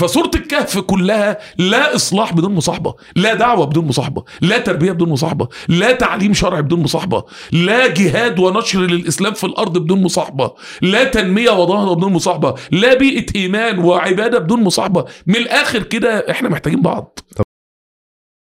فسورة الكهف كلها لا إصلاح بدون مصاحبة لا دعوة بدون مصاحبة لا تربية بدون مصاحبة لا تعليم شرعي بدون مصاحبة لا جهاد ونشر للإسلام في الأرض بدون مصاحبة لا تنمية ونهضة بدون مصاحبة لا بيئة إيمان وعبادة بدون مصاحبة. من الآخر كده إحنا محتاجين بعض.